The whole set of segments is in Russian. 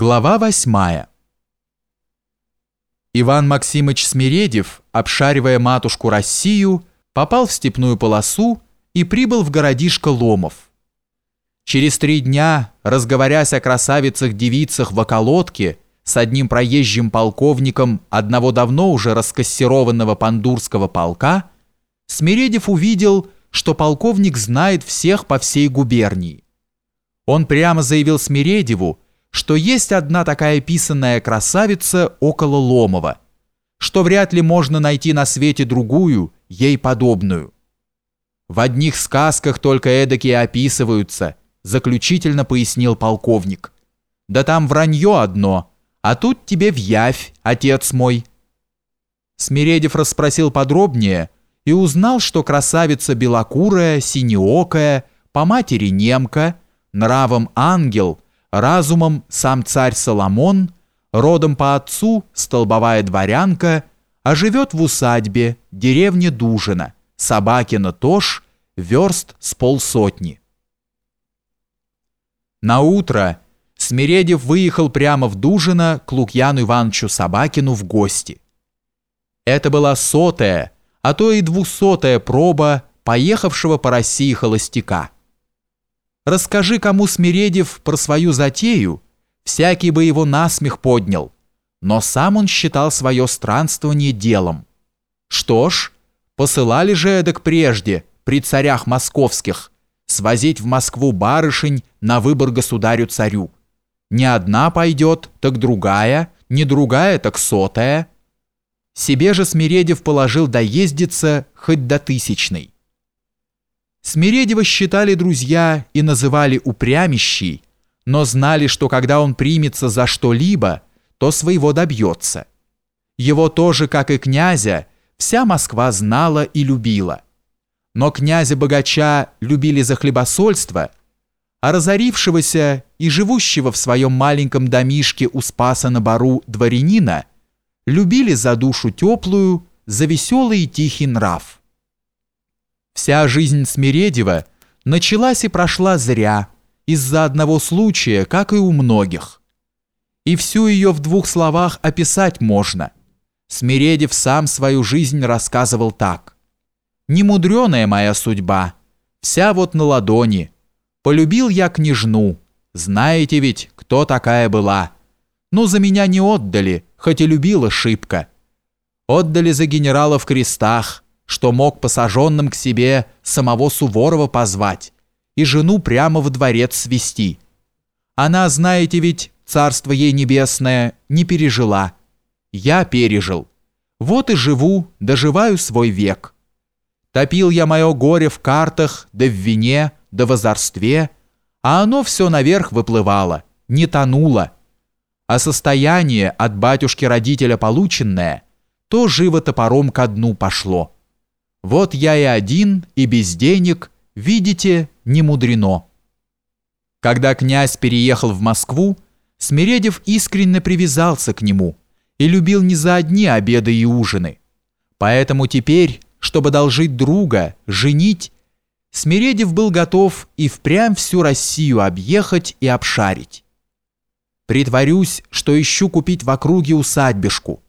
Глава восьмая. Иван Максимыч Смиредев, обшаривая матушку Россию, попал в степную полосу и прибыл в городишко Ломов. Через три дня, разговорясь о красавицах-девицах в околотке с одним проезжим полковником одного давно уже раскассированного пандурского полка, Смиредев увидел, что полковник знает всех по всей губернии. Он прямо заявил Смиредеву, что есть одна такая писанная красавица около Ломова, что вряд ли можно найти на свете другую, ей подобную. В одних сказках только эдакие описываются, заключительно пояснил полковник. Да там вранье одно, а тут тебе в явь, отец мой. Смиредев расспросил подробнее и узнал, что красавица белокурая, синеокая, по матери немка, нравом ангел – разумом сам царь Соломон, родом по отцу столбовая дворянка, а живет в усадьбе, деревне Дужина, Собакина Тош, верст с полсотни. На утро Смиредев выехал прямо в Дужино к Лукьяну Ивановичу Собакину в гости. Это была сотая, а то и двухсотая проба поехавшего по России холостяка – Расскажи кому Смиредев про свою затею, всякий бы его насмех поднял, но сам он считал свое странствование делом. Что ж, посылали же эдак прежде, при царях московских, свозить в Москву барышень на выбор государю-царю. Не одна пойдет, так другая, не другая, так сотая. Себе же Смиредев положил доездиться хоть до тысячной. Смиредева считали друзья и называли упрямищей, но знали, что когда он примется за что-либо, то своего добьется. Его тоже, как и князя, вся Москва знала и любила. Но князя-богача любили за хлебосольство, а разорившегося и живущего в своем маленьком домишке у Спаса на Бару дворянина любили за душу теплую, за веселый и тихий нрав. Вся жизнь Смиредева началась и прошла зря, из-за одного случая, как и у многих. И всю ее в двух словах описать можно. Смиредев сам свою жизнь рассказывал так. «Немудреная моя судьба, вся вот на ладони. Полюбил я княжну, знаете ведь, кто такая была. Ну, за меня не отдали, хоть и любила шибко. Отдали за генерала в крестах, что мог посаженным к себе самого Суворова позвать и жену прямо в дворец свести. Она, знаете ведь, царство ей небесное, не пережила. Я пережил. Вот и живу, доживаю свой век. Топил я мое горе в картах, да в вине, да в озорстве, а оно все наверх выплывало, не тонуло. А состояние от батюшки-родителя полученное, то живо топором ко дну пошло. Вот я и один, и без денег, видите, не мудрено. Когда князь переехал в Москву, Смиредев искренне привязался к нему и любил не за одни обеды и ужины. Поэтому теперь, чтобы должить друга, женить, Смиредев был готов и впрямь всю Россию объехать и обшарить. Притворюсь, что ищу купить в округе усадьбишку.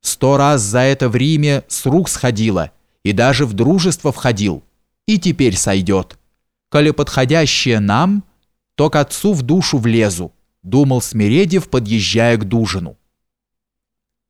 Сто раз за это в Риме с рук сходило, и даже в дружество входил, и теперь сойдет. Коли подходящее нам, то к отцу в душу влезу, думал Смиредев, подъезжая к Дужину.